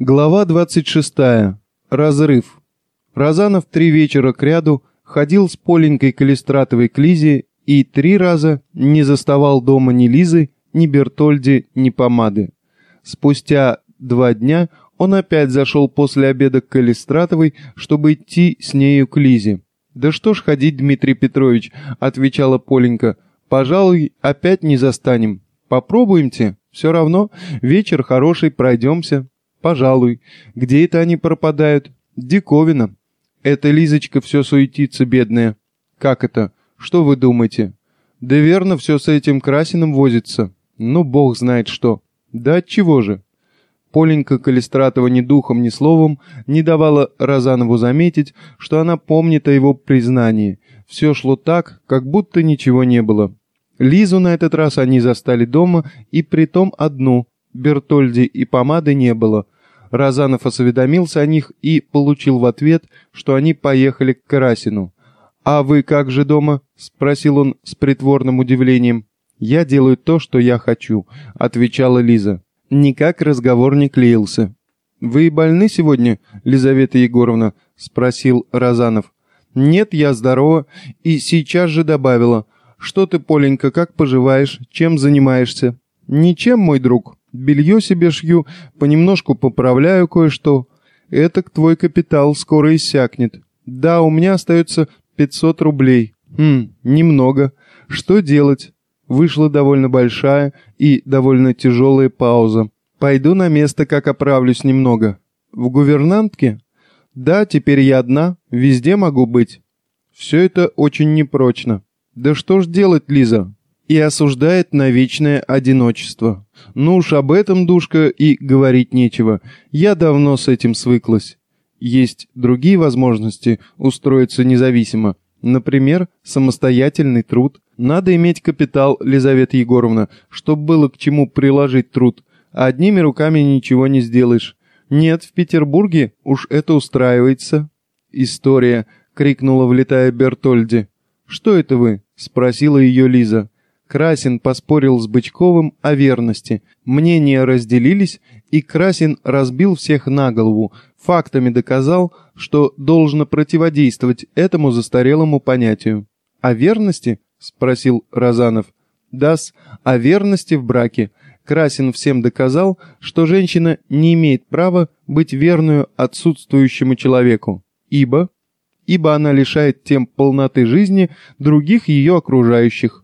Глава 26. Разрыв. Разанов три вечера кряду ходил с Поленькой Калистратовой к Лизе и три раза не заставал дома ни Лизы, ни Бертольди, ни помады. Спустя два дня он опять зашел после обеда к Калистратовой, чтобы идти с нею к Лизе. «Да что ж ходить, Дмитрий Петрович», — отвечала Поленька, — «пожалуй, опять не застанем. Попробуемте, все равно, вечер хороший, пройдемся». Пожалуй. Где это они пропадают? Диковина. Эта Лизочка все суетится, бедная. Как это? Что вы думаете? Да верно, все с этим Красиным возится. Ну, бог знает что. Да от чего же? Поленька Калистратова ни духом, ни словом не давала Розанову заметить, что она помнит о его признании. Все шло так, как будто ничего не было. Лизу на этот раз они застали дома, и притом одну. Бертольди и помады не было. Разанов осведомился о них и получил в ответ, что они поехали к Карасину. «А вы как же дома?» — спросил он с притворным удивлением. «Я делаю то, что я хочу», — отвечала Лиза. Никак разговор не клеился. «Вы больны сегодня, Лизавета Егоровна?» — спросил Разанов. «Нет, я здорова», и сейчас же добавила. «Что ты, Поленька, как поживаешь? Чем занимаешься?» «Ничем, мой друг. Белье себе шью, понемножку поправляю кое-что. Этак твой капитал скоро иссякнет. Да, у меня остается 500 рублей. Хм, немного. Что делать? Вышла довольно большая и довольно тяжелая пауза. Пойду на место, как оправлюсь немного. В гувернантке? Да, теперь я одна, везде могу быть. Все это очень непрочно. Да что ж делать, Лиза? И осуждает на вечное одиночество. Ну уж об этом, душка, и говорить нечего. Я давно с этим свыклась. Есть другие возможности устроиться независимо. Например, самостоятельный труд. Надо иметь капитал, Лизавета Егоровна, чтобы было к чему приложить труд. Одними руками ничего не сделаешь. Нет, в Петербурге уж это устраивается. История, крикнула, влетая Бертольди. Что это вы? спросила ее Лиза. Красин поспорил с Бычковым о верности. Мнения разделились, и Красин разбил всех на голову, фактами доказал, что должно противодействовать этому застарелому понятию. «О верности?» — спросил Розанов. «Да-с, о верности в браке. Красин всем доказал, что женщина не имеет права быть верную отсутствующему человеку, ибо... ибо она лишает тем полноты жизни других ее окружающих.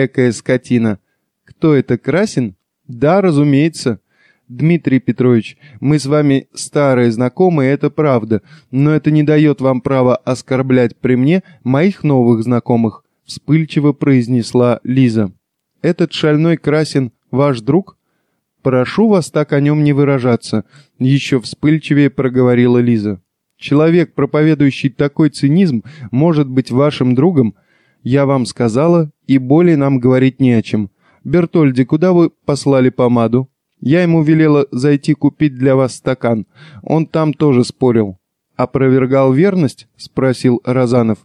Экая скотина. Кто это, Красин? Да, разумеется. Дмитрий Петрович, мы с вами старые знакомые, это правда, но это не дает вам права оскорблять при мне моих новых знакомых, вспыльчиво произнесла Лиза. Этот шальной Красин ваш друг? Прошу вас так о нем не выражаться, еще вспыльчивее проговорила Лиза. Человек, проповедующий такой цинизм, может быть вашим другом, я вам сказала, и более нам говорить не о чем. Бертольди, куда вы послали помаду? Я ему велела зайти купить для вас стакан. Он там тоже спорил. Опровергал верность? Спросил Розанов.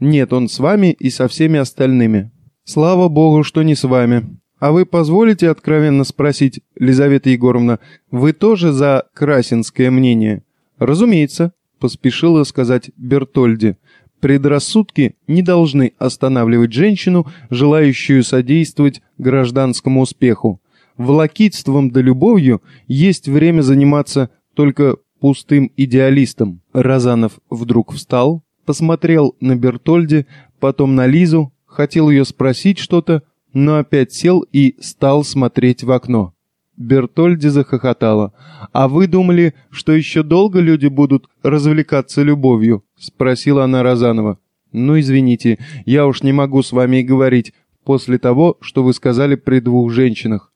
Нет, он с вами и со всеми остальными. Слава богу, что не с вами. А вы позволите откровенно спросить, Лизавета Егоровна, вы тоже за красинское мнение? Разумеется, поспешила сказать Бертольди. Предрассудки не должны останавливать женщину, желающую содействовать гражданскому успеху. Волокитством да любовью есть время заниматься только пустым идеалистом. Разанов вдруг встал, посмотрел на Бертольде, потом на Лизу, хотел ее спросить что-то, но опять сел и стал смотреть в окно. Бертольди захохотала. «А вы думали, что еще долго люди будут развлекаться любовью?» — спросила она Розанова. «Ну, извините, я уж не могу с вами и говорить после того, что вы сказали при двух женщинах.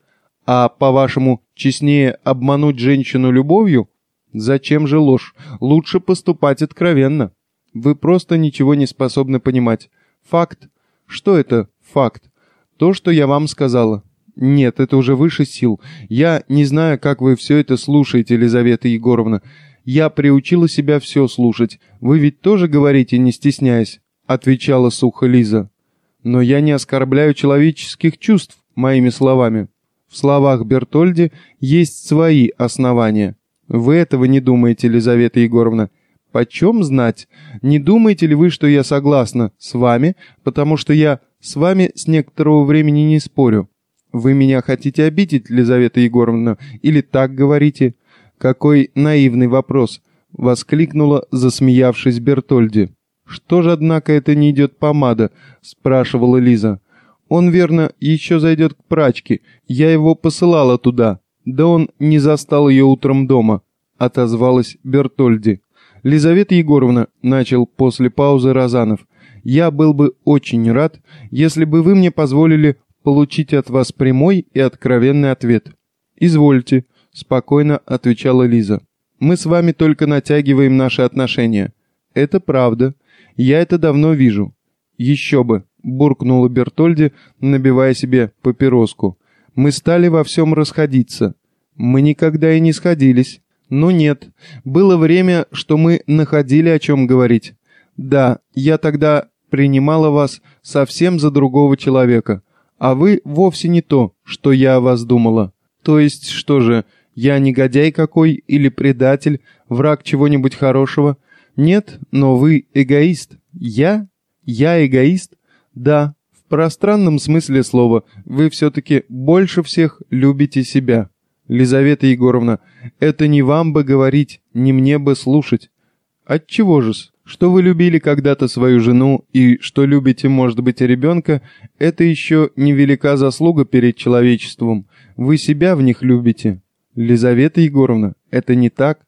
А, по-вашему, честнее обмануть женщину любовью? Зачем же ложь? Лучше поступать откровенно. Вы просто ничего не способны понимать. Факт. Что это факт? То, что я вам сказала. «Нет, это уже выше сил. Я не знаю, как вы все это слушаете, Елизавета Егоровна. Я приучила себя все слушать. Вы ведь тоже говорите, не стесняясь», — отвечала сухо Лиза. «Но я не оскорбляю человеческих чувств моими словами. В словах Бертольди есть свои основания. Вы этого не думаете, Елизавета Егоровна. Почем знать? Не думаете ли вы, что я согласна с вами, потому что я с вами с некоторого времени не спорю? Вы меня хотите обидеть, Елизавета Егоровна, или так говорите? Какой наивный вопрос, воскликнула, засмеявшись Бертольди. Что же, однако, это не идет помада? спрашивала Лиза. Он, верно, еще зайдет к прачке. Я его посылала туда. Да он не застал ее утром дома, отозвалась Бертольди. Лизавета Егоровна, начал после паузы Розанов, я был бы очень рад, если бы вы мне позволили получить от вас прямой и откровенный ответ. Извольте, спокойно отвечала Лиза. Мы с вами только натягиваем наши отношения. Это правда. Я это давно вижу. Еще бы, буркнула Бертольди, набивая себе папироску. Мы стали во всем расходиться. Мы никогда и не сходились. Ну нет, было время, что мы находили о чем говорить. Да, я тогда принимала вас совсем за другого человека, а вы вовсе не то, что я о вас думала. То есть, что же, я негодяй какой или предатель, враг чего-нибудь хорошего? Нет, но вы эгоист. Я? Я эгоист? Да, в пространном смысле слова, вы все-таки больше всех любите себя. Лизавета Егоровна, это не вам бы говорить, не мне бы слушать. Отчего же-с? Что вы любили когда-то свою жену и что любите, может быть, ребенка, это еще невелика заслуга перед человечеством. Вы себя в них любите. Лизавета Егоровна, это не так?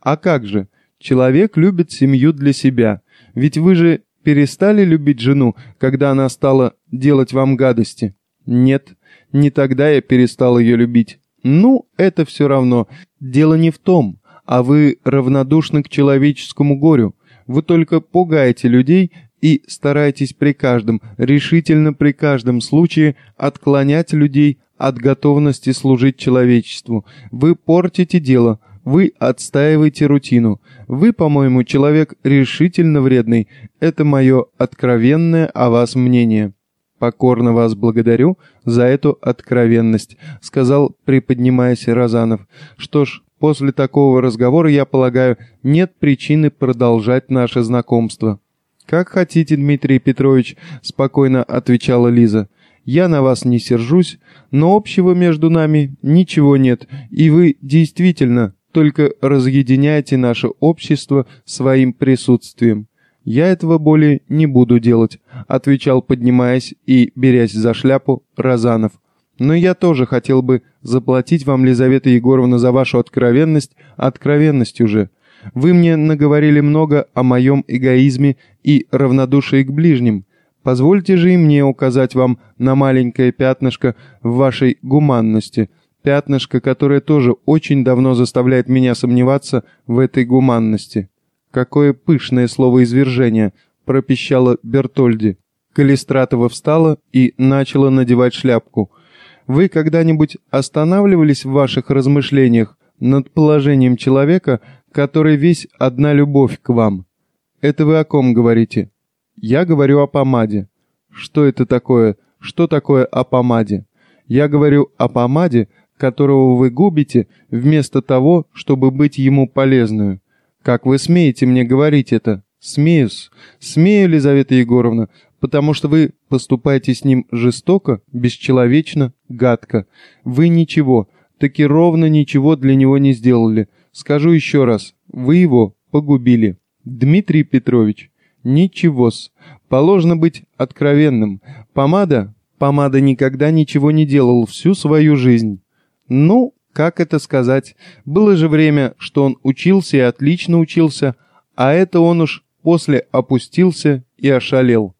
А как же? Человек любит семью для себя. Ведь вы же перестали любить жену, когда она стала делать вам гадости? Нет, не тогда я перестал ее любить. Ну, это все равно. Дело не в том, а вы равнодушны к человеческому горю. Вы только пугаете людей и стараетесь при каждом, решительно при каждом случае отклонять людей от готовности служить человечеству. Вы портите дело, вы отстаиваете рутину. Вы, по-моему, человек решительно вредный. Это мое откровенное о вас мнение. «Покорно вас благодарю за эту откровенность», — сказал, приподнимаясь Розанов. «Что ж, после такого разговора, я полагаю, нет причины продолжать наше знакомство». «Как хотите, Дмитрий Петрович», — спокойно отвечала Лиза. «Я на вас не сержусь, но общего между нами ничего нет, и вы действительно только разъединяете наше общество своим присутствием. «Я этого более не буду делать», — отвечал, поднимаясь и берясь за шляпу, Розанов. «Но я тоже хотел бы заплатить вам, Лизавета Егоровна, за вашу откровенность откровенностью же. Вы мне наговорили много о моем эгоизме и равнодушии к ближним. Позвольте же и мне указать вам на маленькое пятнышко в вашей гуманности, пятнышко, которое тоже очень давно заставляет меня сомневаться в этой гуманности». «Какое пышное слово извержения!» — пропищала Бертольди. Калистратова встала и начала надевать шляпку. «Вы когда-нибудь останавливались в ваших размышлениях над положением человека, который весь одна любовь к вам? Это вы о ком говорите?» «Я говорю о помаде». «Что это такое? Что такое о помаде?» «Я говорю о помаде, которого вы губите, вместо того, чтобы быть ему полезную. «Как вы смеете мне говорить это?» «Смеюсь. Смею, Елизавета Егоровна, потому что вы поступаете с ним жестоко, бесчеловечно, гадко. Вы ничего, таки ровно ничего для него не сделали. Скажу еще раз, вы его погубили. Дмитрий Петрович, ничего-с. Положено быть откровенным. Помада? Помада никогда ничего не делал всю свою жизнь. Ну, как это сказать? Было же время, что он учился и отлично учился, а это он уж после опустился и ошалел.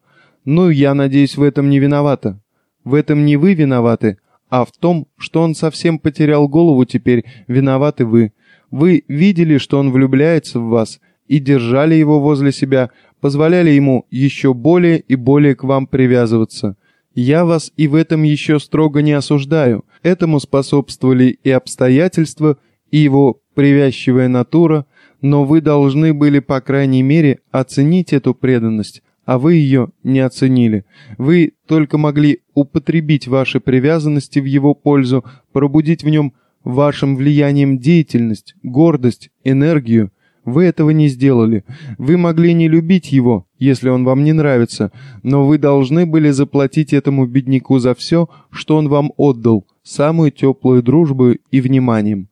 Ну, я надеюсь, в этом не виновата. В этом не вы виноваты, а в том, что он совсем потерял голову теперь, виноваты вы. Вы видели, что он влюбляется в вас, и держали его возле себя, позволяли ему еще более и более к вам привязываться. Я вас и в этом еще строго не осуждаю. Этому способствовали и обстоятельства, и его привязчивая натура, но вы должны были, по крайней мере, оценить эту преданность, а вы ее не оценили. Вы только могли употребить ваши привязанности в его пользу, пробудить в нем вашим влиянием деятельность, гордость, энергию. Вы этого не сделали. Вы могли не любить его, если он вам не нравится, но вы должны были заплатить этому бедняку за все, что он вам отдал, самую теплую дружбу и вниманием.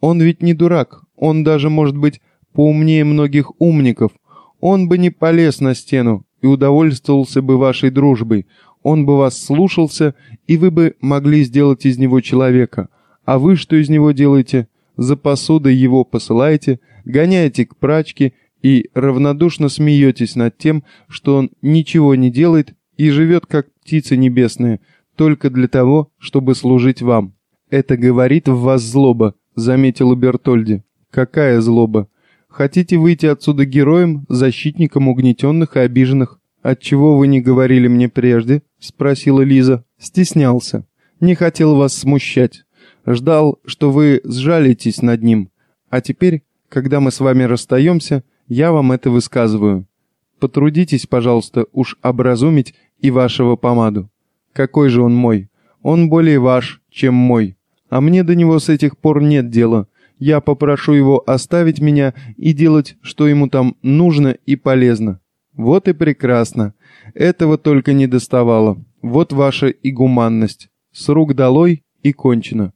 Он ведь не дурак, он даже, может быть, поумнее многих умников. Он бы не полез на стену и удовольствовался бы вашей дружбой. Он бы вас слушался, и вы бы могли сделать из него человека. А вы что из него делаете? За посудой его посылаете, гоняете к прачке и равнодушно смеетесь над тем, что он ничего не делает и живет как птица небесная, только для того, чтобы служить вам. Это говорит в вас злоба, заметила Бертольди. Какая злоба? Хотите выйти отсюда героем, защитником угнетенных и обиженных? Отчего вы не говорили мне прежде? Спросила Лиза. Стеснялся. Не хотел вас смущать. Ждал, что вы сжалитесь над ним. А теперь, когда мы с вами расстаемся, я вам это высказываю. Потрудитесь, пожалуйста, уж образумить и вашего помаду. Какой же он мой? Он более ваш, чем мой. А мне до него с этих пор нет дела. Я попрошу его оставить меня и делать, что ему там нужно и полезно. Вот и прекрасно. Этого только не доставало. Вот ваша и гуманность. С рук долой и кончено.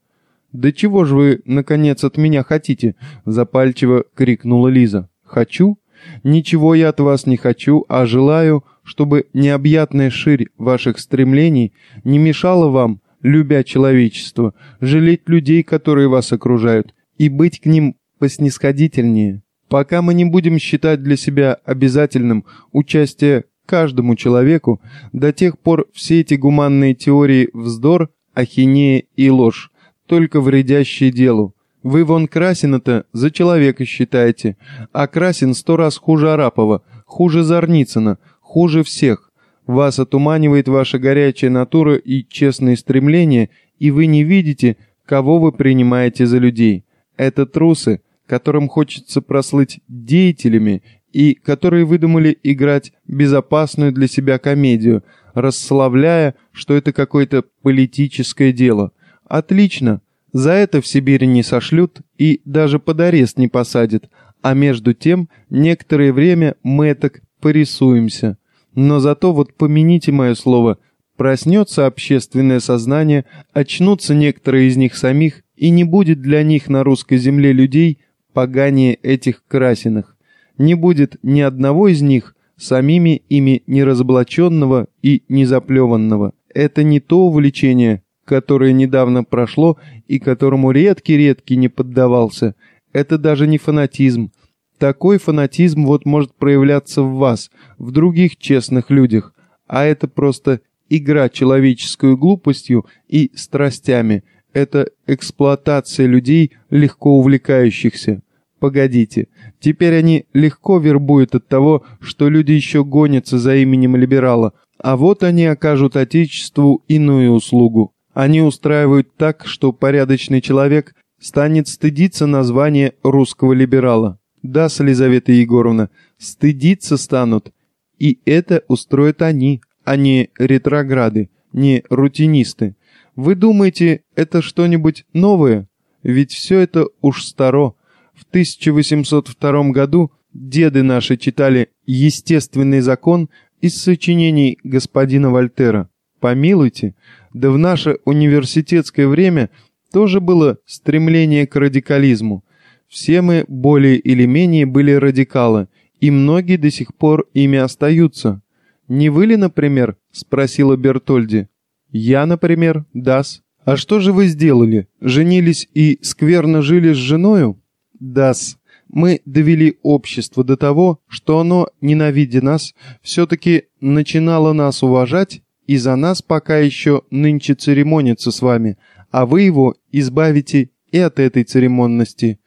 «Да чего же вы, наконец, от меня хотите?» — запальчиво крикнула Лиза. «Хочу? Ничего я от вас не хочу, а желаю, чтобы необъятная ширь ваших стремлений не мешала вам, любя человечество, жалеть людей, которые вас окружают, и быть к ним поснисходительнее. Пока мы не будем считать для себя обязательным участие каждому человеку, до тех пор все эти гуманные теории вздор, ахинея и ложь, только вредящие делу. Вы вон Красина-то за человека считаете, а Красин сто раз хуже Арапова, хуже Зарницына, хуже всех. Вас отуманивает ваша горячая натура и честные стремления, и вы не видите, кого вы принимаете за людей. Это трусы, которым хочется прослыть деятелями и которые выдумали играть безопасную для себя комедию, расславляя, что это какое-то политическое дело. Отлично, за это в Сибири не сошлют и даже под арест не посадят, а между тем некоторое время мы так порисуемся. Но зато вот помяните мое слово, проснется общественное сознание, очнутся некоторые из них самих и не будет для них на русской земле людей поганее этих красиных. Не будет ни одного из них самими ими неразоблаченного и незаплеванного. Это не то увлечение, которое недавно прошло и которому редкий-редкий не поддавался. Это даже не фанатизм. Такой фанатизм вот может проявляться в вас, в других честных людях, а это просто игра человеческую глупостью и страстями – это эксплуатация людей, легко увлекающихся. Погодите, теперь они легко вербуют от того, что люди еще гонятся за именем либерала, а вот они окажут Отечеству иную услугу. Они устраивают так, что порядочный человек станет стыдиться названия русского либерала. Да, Елизавета Егоровна, стыдиться станут. И это устроят они, а не ретрограды, не рутинисты. Вы думаете, это что-нибудь новое? Ведь все это уж старо. В 1802 году деды наши читали «Естественный закон» из сочинений господина Вольтера. Помилуйте, да в наше университетское время тоже было стремление к радикализму. Все мы более или менее были радикалы, и многие до сих пор ими остаются. «Не вы ли, например?» — спросила Бертольди. Я, например, Дас. А что же вы сделали? Женились и скверно жили с женою? Дас. Мы довели общество до того, что оно, ненавидя нас, все-таки начинало нас уважать и за нас пока еще нынче церемонится с вами, а вы его избавите и от этой церемонности.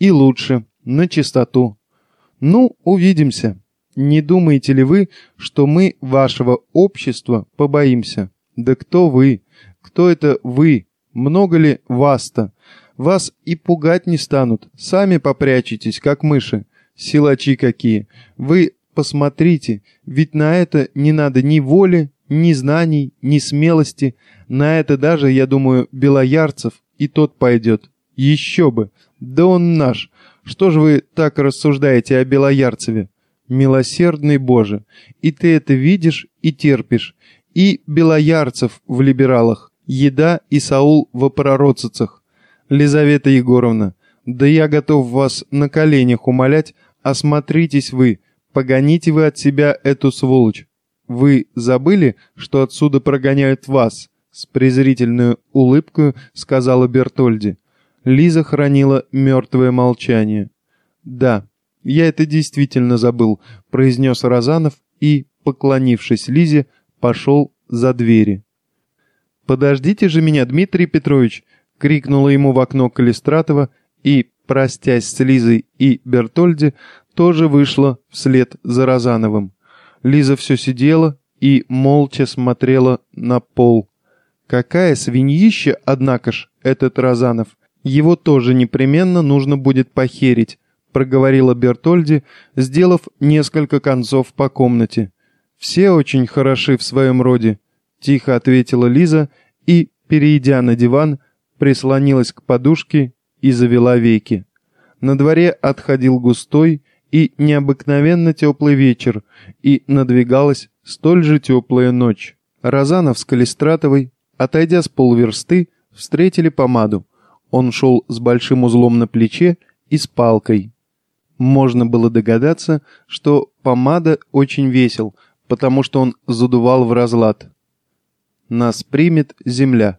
И лучше, на чистоту. Ну, увидимся. Не думаете ли вы, что мы вашего общества побоимся? Да кто вы? Кто это вы? Много ли вас-то? Вас и пугать не станут. Сами попрячетесь, как мыши. Силачи какие. Вы посмотрите, ведь на это не надо ни воли, ни знаний, ни смелости. На это даже, я думаю, Белоярцев и тот пойдет. Еще бы! Да он наш! Что же вы так рассуждаете о Белоярцеве? Милосердный Боже! И ты это видишь и терпишь. И Белоярцев в либералах, Еда и Саул в пророцицах. Лизавета Егоровна, да я готов вас на коленях умолять, осмотритесь вы, погоните вы от себя эту сволочь. Вы забыли, что отсюда прогоняют вас? С презрительной улыбкой сказала Бертольди. Лиза хранила мертвое молчание. «Да, я это действительно забыл», — произнес Розанов и, поклонившись Лизе, пошел за двери. «Подождите же меня, Дмитрий Петрович!» — крикнула ему в окно Калистратова и, простясь с Лизой и Бертольди, тоже вышла вслед за Розановым. Лиза все сидела и молча смотрела на пол. Какая свиньища, однако ж, этот Розанов. Его тоже непременно нужно будет похерить, проговорила Бертольди, сделав несколько концов по комнате. Все очень хороши в своем роде, тихо ответила Лиза и, перейдя на диван, прислонилась к подушке и завела веки. На дворе отходил густой и необыкновенно теплый вечер, и надвигалась столь же теплая ночь. Розанов с Калистратовой, отойдя с полверсты, встретили помаду. Он шел с большим узлом на плече и с палкой. Можно было догадаться, что помада очень весел, потому что он задувал в разлад. «Нас примет земля».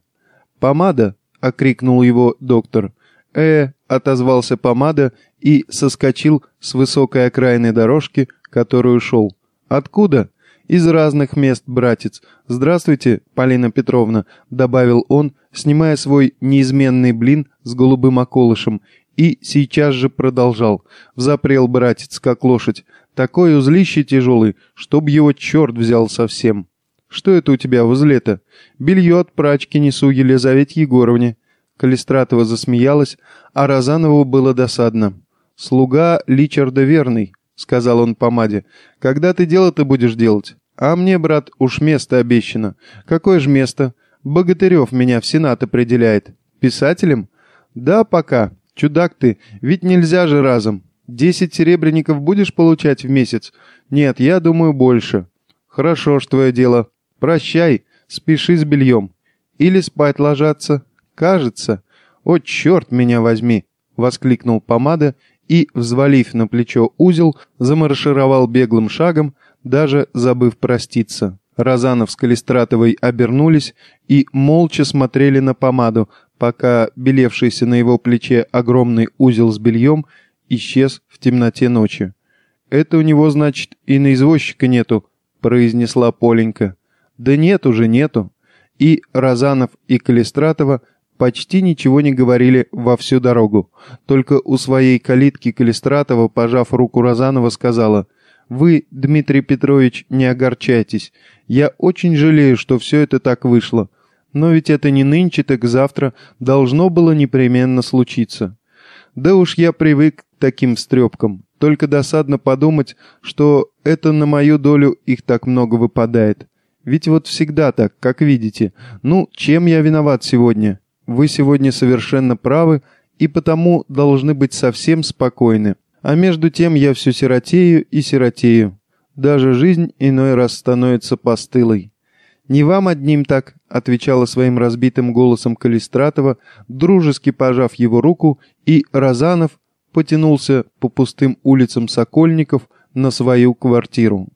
«Помада!» — окрикнул его доктор. «Э!» — отозвался помада и соскочил с высокой окраинной дорожки, которую шел. «Откуда?» «Из разных мест, братец. Здравствуйте, Полина Петровна», — добавил он, снимая свой неизменный блин с голубым околышем, и сейчас же продолжал. Взапрел братец, как лошадь. Такой узлище тяжелый, чтоб его черт взял совсем. «Что это у тебя в узле-то?» «Белье от прачки несу Елизавете Егоровне». Калистратова засмеялась, а Розанову было досадно. «Слуга Личарда верный», — сказал он помаде. «Когда ты дело-то будешь делать?» «А мне, брат, уж место обещано». «Какое же место?» «Богатырев меня в Сенат определяет». «Писателем?» «Да, пока. Чудак ты, ведь нельзя же разом. Десять серебряников будешь получать в месяц?» «Нет, я думаю, больше». «Хорошо ж твое дело. Прощай, спеши с бельем. Или спать ложаться. Кажется. О, черт меня возьми!» — воскликнул помада и, взвалив на плечо узел, замаршировал беглым шагом, даже забыв проститься. Розанов с Калистратовой обернулись и молча смотрели на помаду, пока белевшийся на его плече огромный узел с бельем исчез в темноте ночи. «Это у него, значит, и на извозчика нету», — произнесла Поленька. «Да нет уже, нету». И Розанов и Калистратова почти ничего не говорили во всю дорогу. Только у своей калитки Калистратова, пожав руку Розанова, сказала «Вы, Дмитрий Петрович, не огорчайтесь. Я очень жалею, что все это так вышло. Но ведь это не нынче, так завтра должно было непременно случиться. Да уж я привык к таким встрепкам. Только досадно подумать, что это на мою долю их так много выпадает. Ведь вот всегда так, как видите. Ну, чем я виноват сегодня? Вы сегодня совершенно правы и потому должны быть совсем спокойны. А между тем я все сиротею и сиротею. Даже жизнь иной раз становится постылой. «Не вам одним так», — отвечала своим разбитым голосом Калистратова, дружески пожав его руку, и Розанов потянулся по пустым улицам Сокольников на свою квартиру.